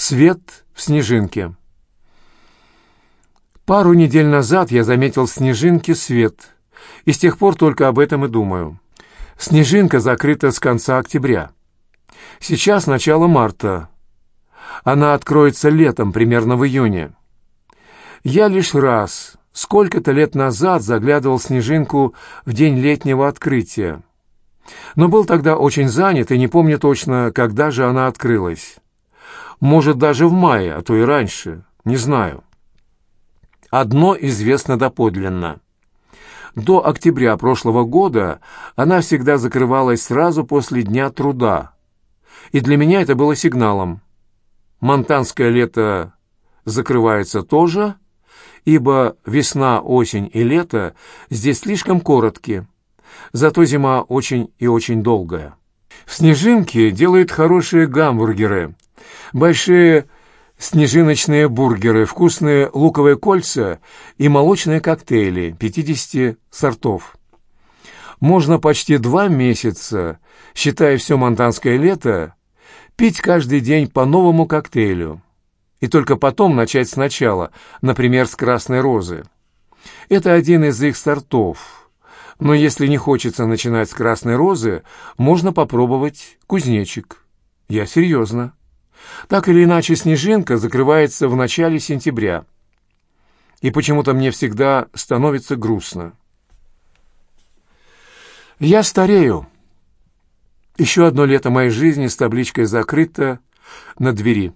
Свет в снежинке. Пару недель назад я заметил в снежинке свет, и с тех пор только об этом и думаю. Снежинка закрыта с конца октября. Сейчас начало марта. Она откроется летом, примерно в июне. Я лишь раз, сколько-то лет назад, заглядывал в снежинку в день летнего открытия. Но был тогда очень занят и не помню точно, когда же она открылась. Может, даже в мае, а то и раньше. Не знаю. Одно известно доподлинно. До октября прошлого года она всегда закрывалась сразу после Дня труда. И для меня это было сигналом. Монтанское лето закрывается тоже, ибо весна, осень и лето здесь слишком короткие, зато зима очень и очень долгая. В Снежинке делают хорошие гамбургеры – большие снежиночные бургеры, вкусные луковые кольца и молочные коктейли 50 сортов. Можно почти два месяца, считая все монтанское лето, пить каждый день по новому коктейлю. И только потом начать сначала, например, с красной розы. Это один из их сортов. Но если не хочется начинать с красной розы, можно попробовать кузнечик. Я серьезно. Так или иначе, снежинка закрывается в начале сентября. И почему-то мне всегда становится грустно. Я старею. Еще одно лето моей жизни с табличкой «Закрыто» на двери.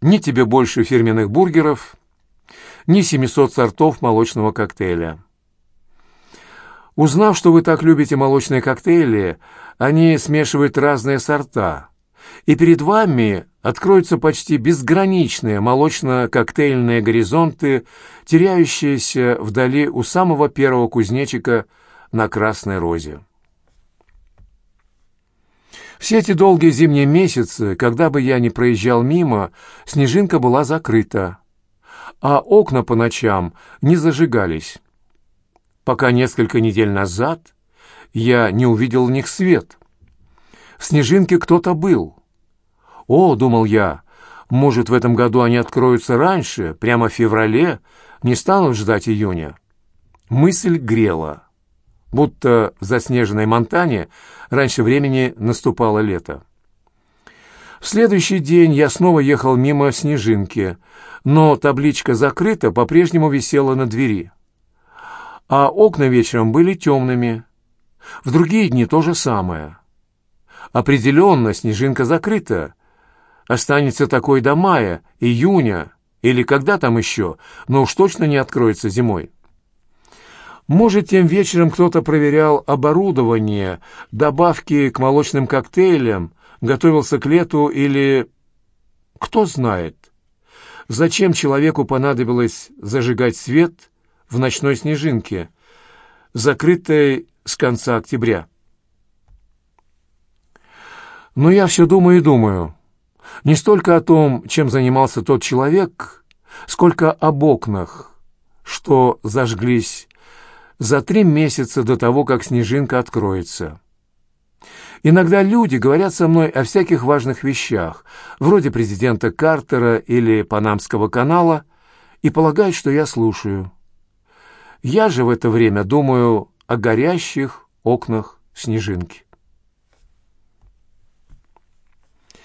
Ни тебе больше фирменных бургеров, ни 700 сортов молочного коктейля. Узнав, что вы так любите молочные коктейли, они смешивают разные сорта – и перед вами откроются почти безграничные молочно-коктейльные горизонты, теряющиеся вдали у самого первого кузнечика на Красной Розе. Все эти долгие зимние месяцы, когда бы я ни проезжал мимо, снежинка была закрыта, а окна по ночам не зажигались, пока несколько недель назад я не увидел в них свет. В снежинке кто-то был — «О, — думал я, — может, в этом году они откроются раньше, прямо в феврале, не станут ждать июня?» Мысль грела, будто в заснеженной Монтане раньше времени наступало лето. В следующий день я снова ехал мимо снежинки, но табличка «Закрыта» по-прежнему висела на двери. А окна вечером были темными. В другие дни то же самое. Определенно снежинка закрыта, останется такой до мая, июня или когда там еще, но уж точно не откроется зимой. Может, тем вечером кто-то проверял оборудование, добавки к молочным коктейлям, готовился к лету или... Кто знает, зачем человеку понадобилось зажигать свет в ночной снежинке, закрытой с конца октября. Но я все думаю и думаю, не столько о том, чем занимался тот человек, сколько об окнах, что зажглись за три месяца до того, как снежинка откроется. Иногда люди говорят со мной о всяких важных вещах, вроде президента Картера или Панамского канала, и полагают, что я слушаю. Я же в это время думаю о горящих окнах снежинки.